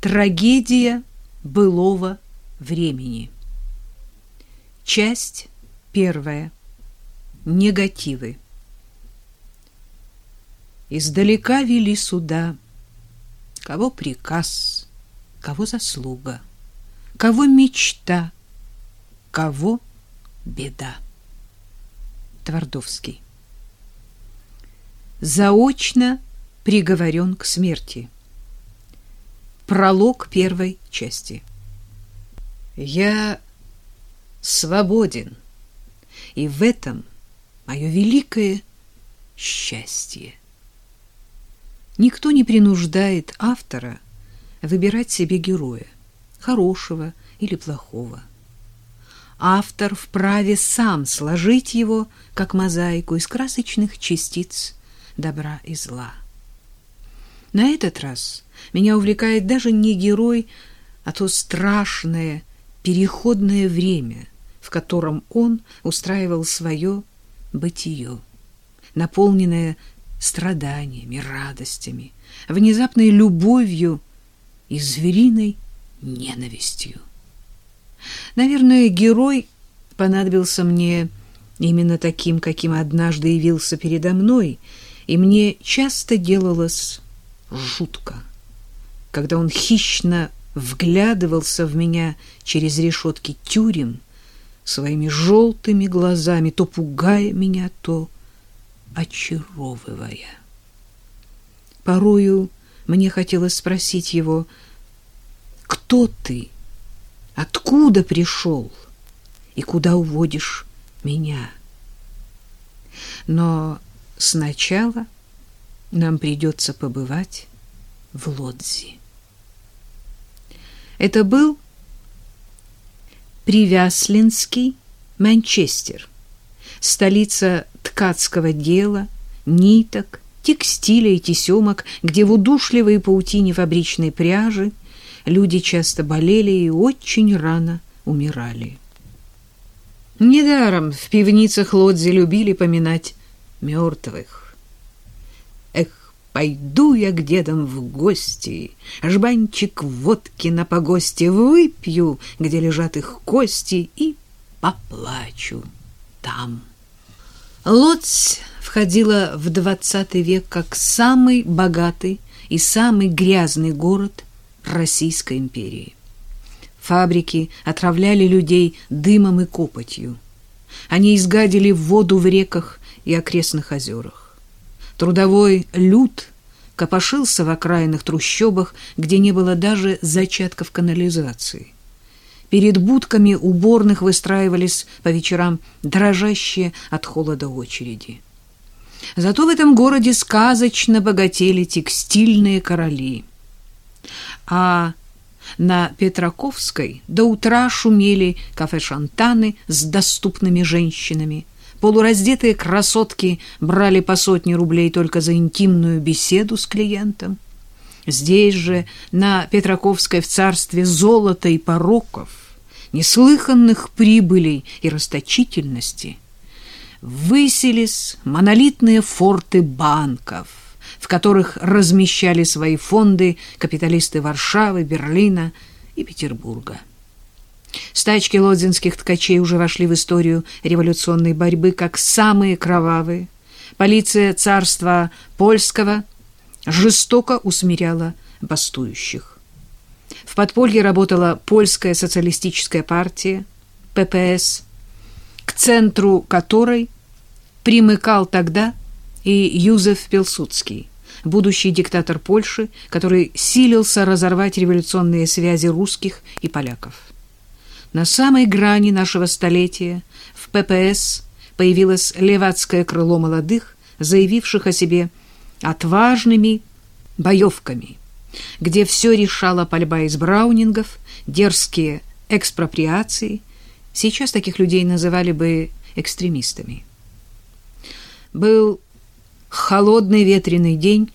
Трагедия былого времени. Часть первая. Негативы. Издалека вели суда. Кого приказ, кого заслуга, кого мечта, кого беда. Твардовский. Заочно приговорен к смерти. Пролог первой части. Я свободен, и в этом мое великое счастье. Никто не принуждает автора выбирать себе героя, хорошего или плохого. Автор вправе сам сложить его, как мозаику из красочных частиц добра и зла. На этот раз меня увлекает даже не герой, а то страшное переходное время, в котором он устраивал свое бытие, наполненное страданиями, радостями, внезапной любовью и звериной ненавистью. Наверное, герой понадобился мне именно таким, каким однажды явился передо мной, и мне часто делалось жутко, когда он хищно вглядывался в меня через решетки тюрем своими желтыми глазами, то пугая меня, то очаровывая. Порою мне хотелось спросить его, «Кто ты? Откуда пришел? И куда уводишь меня?» Но сначала нам придется побывать в Лодзи. Это был Привяслинский Манчестер, столица ткацкого дела, ниток, текстиля и тесемок, где в удушливой паутине фабричной пряжи люди часто болели и очень рано умирали. Недаром в пивницах Лодзи любили поминать мертвых. Пойду я к дедам в гости, жбанчик водки на погосте выпью, где лежат их кости, и поплачу там. Лоць входила в двадцатый век как самый богатый и самый грязный город Российской империи. Фабрики отравляли людей дымом и копотью. Они изгадили воду в реках и окрестных озерах. Трудовой люд копошился в окраинных трущобах, где не было даже зачатков канализации. Перед будками уборных выстраивались по вечерам дрожащие от холода очереди. Зато в этом городе сказочно богатели текстильные короли. А на Петраковской до утра шумели кафе-шантаны с доступными женщинами – Полураздетые красотки брали по сотне рублей только за интимную беседу с клиентом. Здесь же, на Петраковской в царстве золота и пороков, неслыханных прибылей и расточительности, высились монолитные форты банков, в которых размещали свои фонды капиталисты Варшавы, Берлина и Петербурга. Стачки лодзинских ткачей уже вошли в историю революционной борьбы как самые кровавые. Полиция царства польского жестоко усмиряла бастующих. В подполье работала польская социалистическая партия, ППС, к центру которой примыкал тогда и Юзеф Пилсудский, будущий диктатор Польши, который силился разорвать революционные связи русских и поляков. На самой грани нашего столетия в ППС появилось левацкое крыло молодых, заявивших о себе отважными боевками, где все решала пальба из браунингов, дерзкие экспроприации. Сейчас таких людей называли бы экстремистами. Был холодный ветреный день,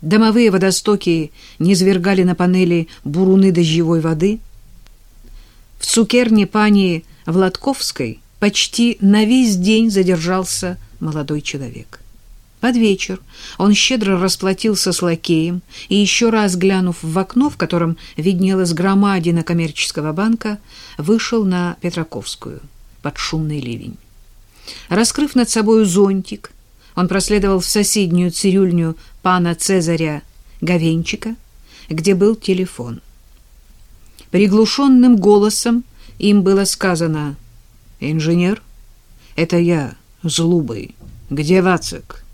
домовые водостоки низвергали на панели буруны дождевой воды — в цукерне пани Владковской почти на весь день задержался молодой человек. Под вечер он щедро расплатился с лакеем и, еще раз глянув в окно, в котором виднелась громадина коммерческого банка, вышел на Петраковскую под шумный ливень. Раскрыв над собою зонтик, он проследовал в соседнюю цирюльню пана Цезаря Говенчика, где был телефон. Приглушенным голосом им было сказано «Инженер, это я, Злубый. Где Вацик?»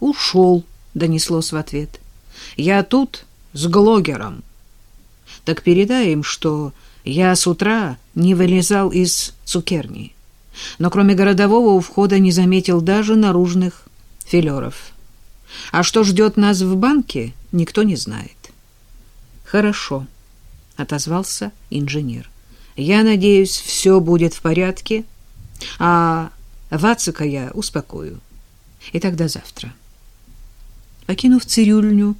«Ушел», — донеслось в ответ. «Я тут с Глогером». «Так передай им, что я с утра не вылезал из цукерни, но кроме городового у входа не заметил даже наружных филеров. А что ждет нас в банке, никто не знает». «Хорошо», — отозвался инженер. «Я надеюсь, все будет в порядке, а Вацика я успокою. И тогда завтра». Покинув цирюльню,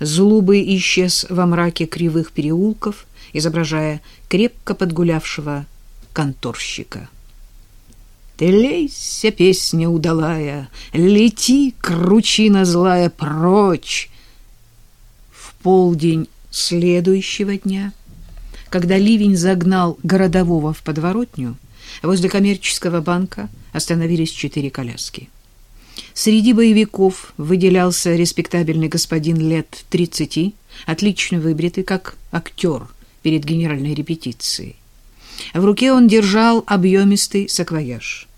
Злубый исчез во мраке кривых переулков, изображая крепко подгулявшего конторщика. Ты лейся, песня удалая, лети, кручина злая, прочь. В полдень следующего дня, когда ливень загнал городового в подворотню, возле коммерческого банка остановились четыре коляски. Среди боевиков выделялся респектабельный господин лет 30, отлично выбритый, как актер перед генеральной репетицией. В руке он держал объемистый саквояж.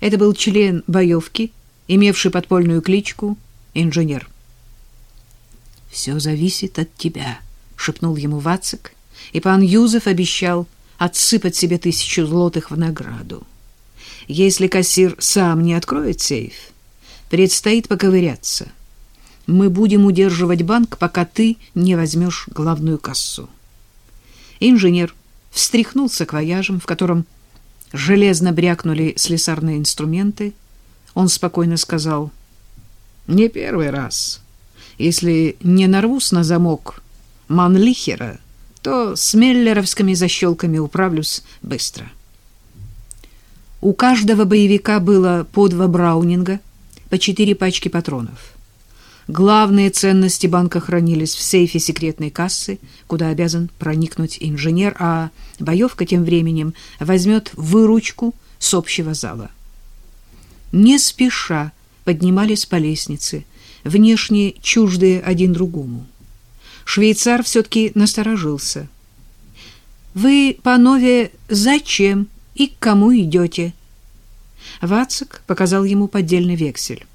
Это был член боевки, имевший подпольную кличку «Инженер». «Все зависит от тебя», — шепнул ему Вацик, и пан Юзеф обещал отсыпать себе тысячу злотых в награду. Если кассир сам не откроет сейф, предстоит поковыряться. Мы будем удерживать банк, пока ты не возьмешь главную кассу. Инженер встряхнулся квояжем, в котором железно брякнули слесарные инструменты. Он спокойно сказал, «Не первый раз. Если не нарвусь на замок Манлихера, то с меллеровскими защелками управлюсь быстро». У каждого боевика было по два браунинга, по четыре пачки патронов. Главные ценности банка хранились в сейфе секретной кассы, куда обязан проникнуть инженер, а боевка тем временем возьмет выручку с общего зала. Не спеша поднимались по лестнице, внешне чуждые один другому. Швейцар все-таки насторожился. «Вы, панове, зачем?» и к кому идете?» Вацик показал ему поддельный вексель.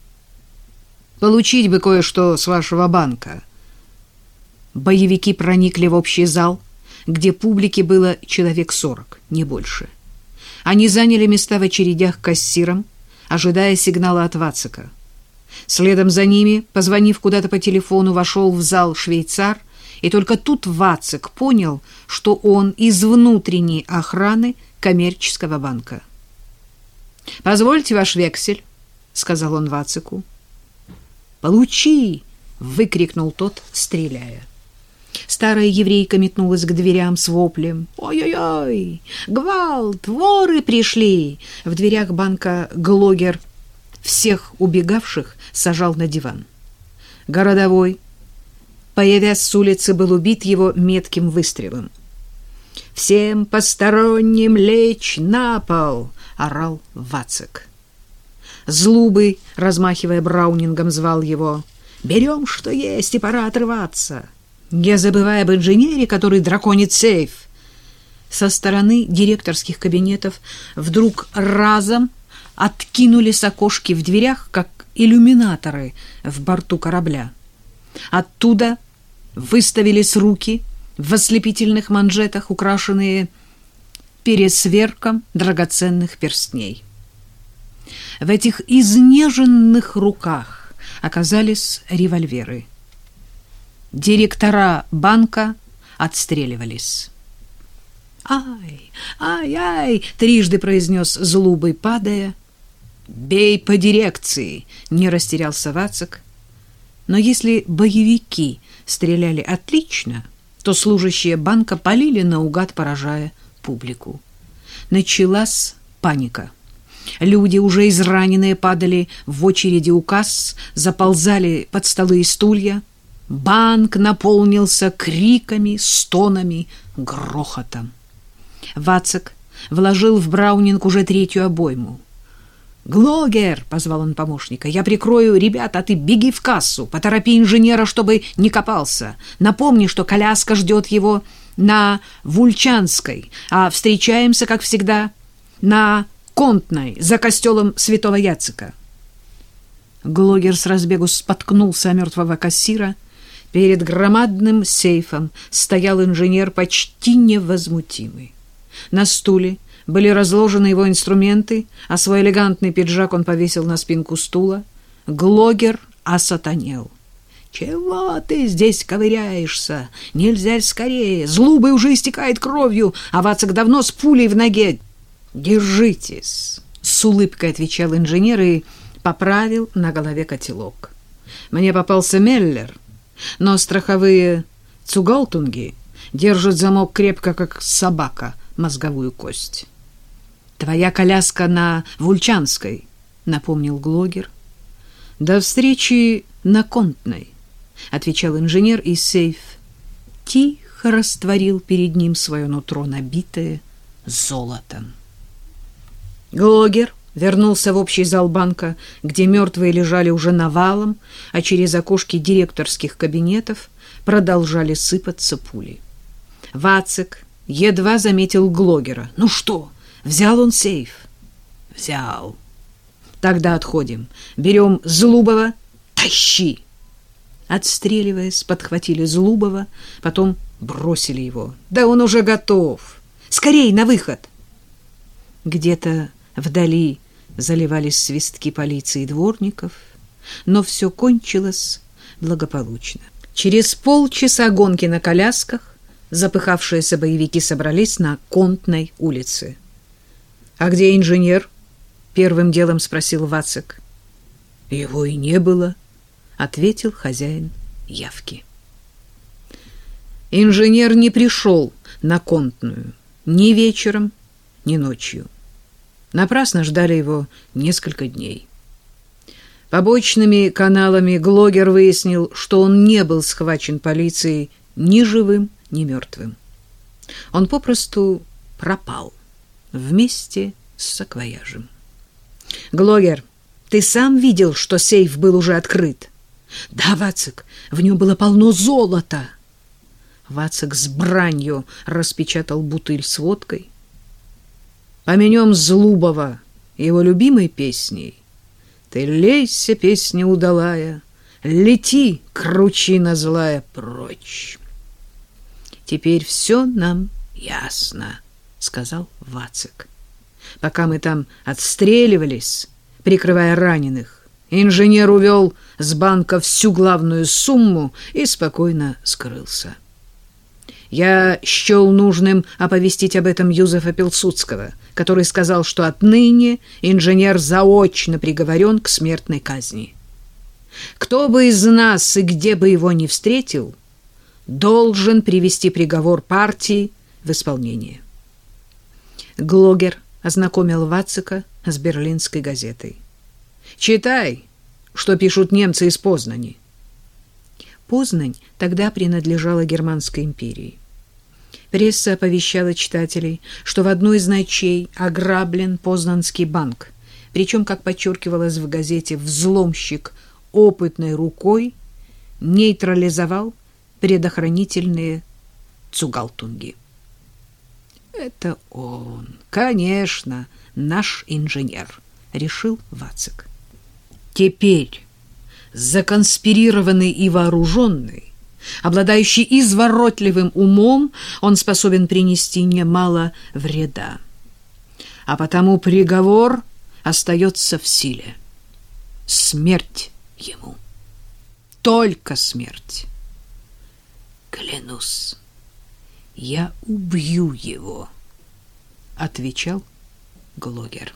«Получить бы кое-что с вашего банка». Боевики проникли в общий зал, где публики было человек сорок, не больше. Они заняли места в очередях к кассирам, ожидая сигнала от Вацика. Следом за ними, позвонив куда-то по телефону, вошел в зал швейцар, и только тут Вацик понял, что он из внутренней охраны – коммерческого банка. «Позвольте ваш вексель», — сказал он Вацику. «Получи!» — выкрикнул тот, стреляя. Старая еврейка метнулась к дверям с воплем. «Ой-ой-ой! Гвалт! Воры пришли!» В дверях банка Глогер всех убегавших сажал на диван. Городовой, появясь с улицы, был убит его метким выстрелом. «Всем посторонним лечь на пол!» — орал Вацик. Злубый, размахивая браунингом, звал его. «Берем, что есть, и пора отрываться!» Не забывая об инженере, который драконит сейф. Со стороны директорских кабинетов вдруг разом откинулись окошки в дверях, как иллюминаторы в борту корабля. Оттуда выставились руки — в ослепительных манжетах, украшенные пересверком драгоценных перстней. В этих изнеженных руках оказались револьверы. Директора банка отстреливались. «Ай, ай-ай!» — трижды произнес злубый, падая. «Бей по дирекции!» — не растерялся Вацик. Но если боевики стреляли отлично — то служащие банка полили наугад, поражая публику. Началась паника. Люди, уже израненные, падали в очереди у касс, заползали под столы и стулья. Банк наполнился криками, стонами, грохотом. Вацак вложил в Браунинг уже третью обойму. «Глогер!» — позвал он помощника. «Я прикрою ребят, а ты беги в кассу. Поторопи инженера, чтобы не копался. Напомни, что коляска ждет его на Вульчанской, а встречаемся, как всегда, на Контной, за костелом святого Яцика». Глогер с разбегу споткнулся о мертвого кассира. Перед громадным сейфом стоял инженер почти невозмутимый. На стуле были разложены его инструменты, а свой элегантный пиджак он повесил на спинку стула. Глогер осатанел. «Чего ты здесь ковыряешься? Нельзя скорее! Злубый уже истекает кровью, а Вацак давно с пулей в ноге!» «Держитесь!» — с улыбкой отвечал инженер и поправил на голове котелок. «Мне попался Меллер, но страховые цугалтунги держат замок крепко, как собака, мозговую кость». Твоя коляска на Вульчанской, напомнил Глогер. До встречи на Контной, отвечал инженер, и сейф тихо растворил перед ним свое нутро, набитое золотом. Глогер вернулся в общий зал банка, где мертвые лежали уже навалом, а через окошки директорских кабинетов продолжали сыпаться пули. Вацик едва заметил Глогера. «Ну что?» Взял он сейф? Взял. Тогда отходим. Берем Злубова. Тащи! Отстреливаясь, подхватили Злубова, потом бросили его. Да он уже готов. Скорей, на выход! Где-то вдали заливались свистки полиции и дворников, но все кончилось благополучно. Через полчаса гонки на колясках запыхавшиеся боевики собрались на Контной улице. А где инженер? Первым делом спросил Вацик. Его и не было, ответил хозяин явки. Инженер не пришел на контную ни вечером, ни ночью. Напрасно ждали его несколько дней. Побочными каналами Глогер выяснил, что он не был схвачен полицией ни живым, ни мертвым. Он попросту пропал вместе с саквояжем. Глогер, ты сам видел, что сейф был уже открыт? Да, Вацик, в нем было полно золота. Вацик с бранью распечатал бутыль с водкой. Поменем Злубова его любимой песней. Ты лейся, песня удалая, лети, кручина злая, прочь. Теперь все нам ясно. — сказал Вацик. «Пока мы там отстреливались, прикрывая раненых, инженер увел с банка всю главную сумму и спокойно скрылся. Я счел нужным оповестить об этом Юзефа Пилсудского, который сказал, что отныне инженер заочно приговорен к смертной казни. Кто бы из нас и где бы его ни встретил, должен привести приговор партии в исполнение. Глогер ознакомил Вацика с берлинской газетой. «Читай, что пишут немцы из Познани». Познань тогда принадлежала Германской империи. Пресса оповещала читателей, что в одну из ночей ограблен Познанский банк, причем, как подчеркивалось в газете, взломщик опытной рукой нейтрализовал предохранительные цугалтунги. Это он, конечно, наш инженер, решил Вацик. Теперь законспирированный и вооруженный, обладающий изворотливым умом, он способен принести немало вреда. А потому приговор остается в силе. Смерть ему. Только смерть. Клянусь я убью его, отвечал Глогер.